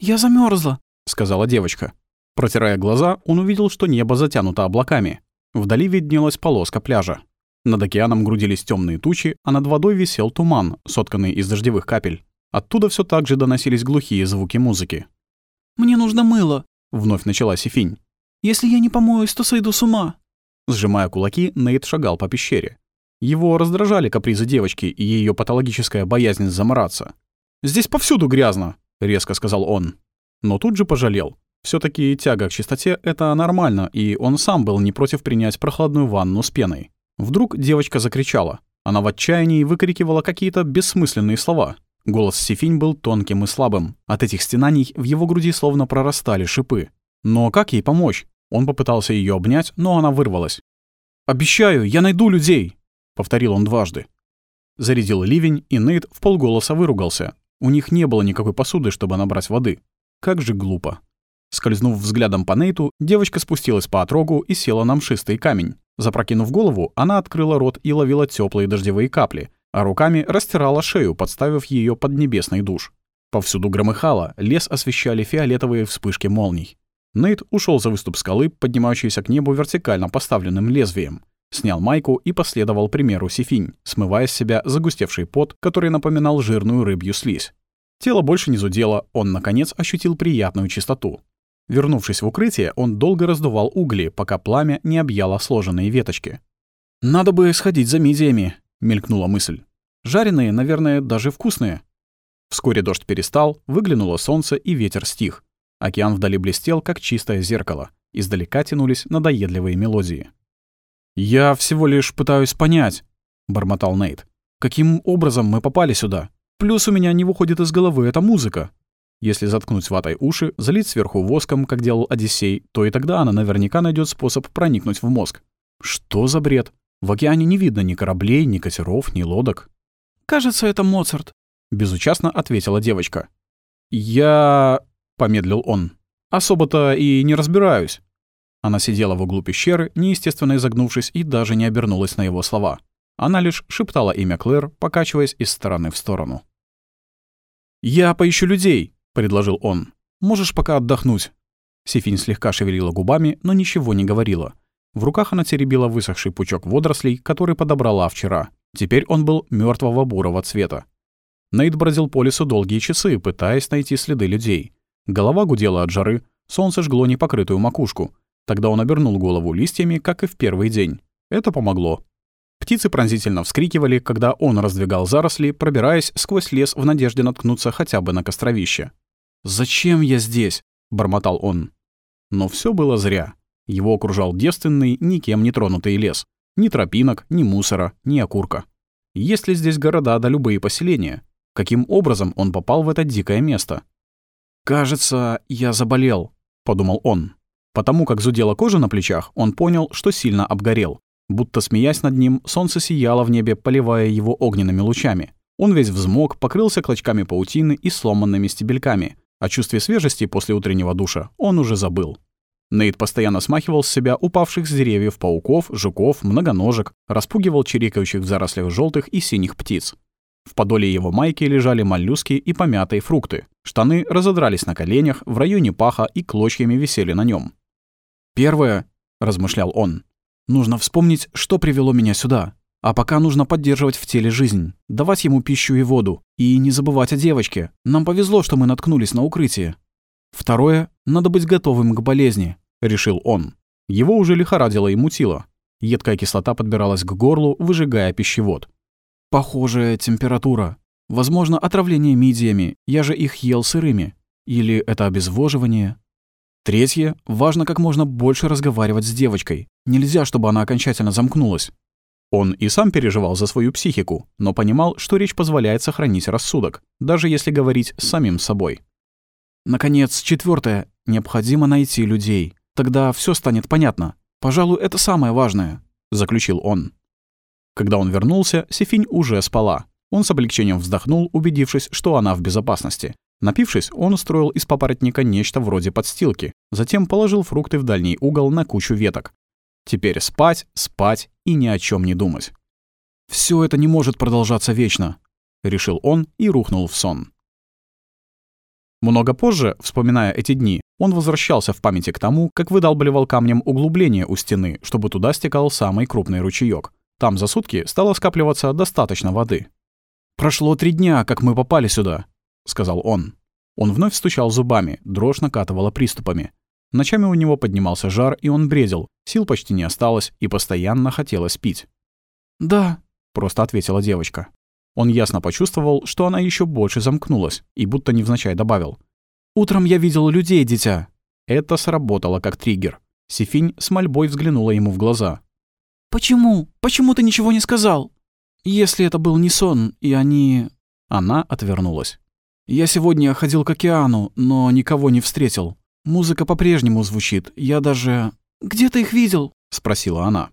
«Я замерзла, сказала девочка. Протирая глаза, он увидел, что небо затянуто облаками. Вдали виднелась полоска пляжа. Над океаном грудились темные тучи, а над водой висел туман, сотканный из дождевых капель. Оттуда все так же доносились глухие звуки музыки. «Мне нужно мыло», — вновь начала Сифинь. «Если я не помоюсь, то сойду с ума». Сжимая кулаки, Нейт шагал по пещере. Его раздражали капризы девочки и ее патологическая боязнь замораться. «Здесь повсюду грязно», — резко сказал он. Но тут же пожалел. все таки тяга к чистоте — это нормально, и он сам был не против принять прохладную ванну с пеной. Вдруг девочка закричала. Она в отчаянии выкрикивала какие-то бессмысленные слова. Голос Сифинь был тонким и слабым. От этих стенаний в его груди словно прорастали шипы. Но как ей помочь? Он попытался ее обнять, но она вырвалась. «Обещаю, я найду людей!» — повторил он дважды. Зарядил ливень, и Нейт в полголоса выругался. У них не было никакой посуды, чтобы набрать воды. Как же глупо. Скользнув взглядом по Нейту, девочка спустилась по отрогу и села на мшистый камень. Запрокинув голову, она открыла рот и ловила теплые дождевые капли, а руками растирала шею, подставив ее под небесный душ. Повсюду громыхало, лес освещали фиолетовые вспышки молний. Нейт ушел за выступ скалы, поднимающийся к небу вертикально поставленным лезвием. Снял майку и последовал примеру Сифинь, смывая с себя загустевший пот, который напоминал жирную рыбью слизь. Тело больше не зудело, он, наконец, ощутил приятную чистоту. Вернувшись в укрытие, он долго раздувал угли, пока пламя не объяло сложенные веточки. «Надо бы сходить за мидиями», — мелькнула мысль. «Жареные, наверное, даже вкусные». Вскоре дождь перестал, выглянуло солнце и ветер стих. Океан вдали блестел, как чистое зеркало. Издалека тянулись надоедливые мелодии. «Я всего лишь пытаюсь понять», — бормотал Нейт. «Каким образом мы попали сюда? Плюс у меня не выходит из головы эта музыка. Если заткнуть ватой уши, залить сверху воском, как делал Одиссей, то и тогда она наверняка найдет способ проникнуть в мозг. Что за бред? В океане не видно ни кораблей, ни катеров, ни лодок. «Кажется, это Моцарт», — безучастно ответила девочка. «Я...» — помедлил он. «Особо-то и не разбираюсь». Она сидела в углу пещеры, неестественно изогнувшись, и даже не обернулась на его слова. Она лишь шептала имя Клэр, покачиваясь из стороны в сторону. «Я поищу людей», — предложил он. «Можешь пока отдохнуть». Сифинь слегка шевелила губами, но ничего не говорила. В руках она теребила высохший пучок водорослей, который подобрала вчера. Теперь он был мертвого бурого цвета. Нейт бродил по лесу долгие часы, пытаясь найти следы людей. Голова гудела от жары, солнце жгло непокрытую макушку. Тогда он обернул голову листьями, как и в первый день. Это помогло. Птицы пронзительно вскрикивали, когда он раздвигал заросли, пробираясь сквозь лес в надежде наткнуться хотя бы на костровище. «Зачем я здесь?» — бормотал он. Но все было зря. Его окружал девственный, никем не тронутый лес. Ни тропинок, ни мусора, ни окурка. Есть ли здесь города да любые поселения? Каким образом он попал в это дикое место? «Кажется, я заболел», — подумал он. Потому как зудела кожа на плечах, он понял, что сильно обгорел. Будто смеясь над ним, солнце сияло в небе, поливая его огненными лучами. Он весь взмок, покрылся клочками паутины и сломанными стебельками. О чувстве свежести после утреннего душа он уже забыл. Нейт постоянно смахивал с себя упавших с деревьев пауков, жуков, многоножек, распугивал чирикающих в зарослях желтых и синих птиц. В подоле его майки лежали моллюски и помятые фрукты. Штаны разодрались на коленях, в районе паха и клочьями висели на нем. «Первое», — размышлял он, — «нужно вспомнить, что привело меня сюда. А пока нужно поддерживать в теле жизнь, давать ему пищу и воду. И не забывать о девочке. Нам повезло, что мы наткнулись на укрытие. Второе — надо быть готовым к болезни», — решил он. Его уже лихорадило и мутило. Едкая кислота подбиралась к горлу, выжигая пищевод. Похожая температура. Возможно, отравление мидиями, я же их ел сырыми. Или это обезвоживание. Третье. Важно как можно больше разговаривать с девочкой. Нельзя, чтобы она окончательно замкнулась. Он и сам переживал за свою психику, но понимал, что речь позволяет сохранить рассудок, даже если говорить с самим собой. Наконец, четвертое. Необходимо найти людей. Тогда все станет понятно. Пожалуй, это самое важное, заключил он. Когда он вернулся, Сефинь уже спала. Он с облегчением вздохнул, убедившись, что она в безопасности. Напившись, он устроил из папоротника нечто вроде подстилки, затем положил фрукты в дальний угол на кучу веток. Теперь спать, спать и ни о чем не думать. Все это не может продолжаться вечно, решил он и рухнул в сон. Много позже, вспоминая эти дни, он возвращался в памяти к тому, как выдалбливал камнем углубление у стены, чтобы туда стекал самый крупный ручеёк. Там за сутки стало скапливаться достаточно воды. «Прошло три дня, как мы попали сюда», — сказал он. Он вновь стучал зубами, дрожь накатывала приступами. Ночами у него поднимался жар, и он бредил, сил почти не осталось, и постоянно хотелось пить. «Да», — просто ответила девочка. Он ясно почувствовал, что она еще больше замкнулась, и будто невзначай добавил. «Утром я видел людей, дитя». Это сработало как триггер. Сифинь с мольбой взглянула ему в глаза. «Почему? Почему ты ничего не сказал? Если это был не сон, и они...» Она отвернулась. «Я сегодня ходил к океану, но никого не встретил. Музыка по-прежнему звучит. Я даже... Где ты их видел?» — спросила она.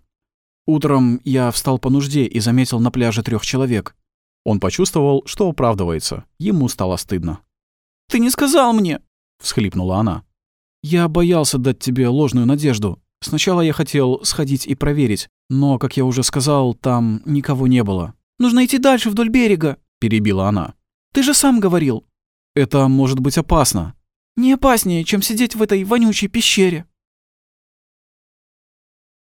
Утром я встал по нужде и заметил на пляже трех человек. Он почувствовал, что оправдывается. Ему стало стыдно. «Ты не сказал мне!» — всхлипнула она. «Я боялся дать тебе ложную надежду. Сначала я хотел сходить и проверить, но, как я уже сказал, там никого не было». «Нужно идти дальше вдоль берега», — перебила она. «Ты же сам говорил». «Это может быть опасно». «Не опаснее, чем сидеть в этой вонючей пещере».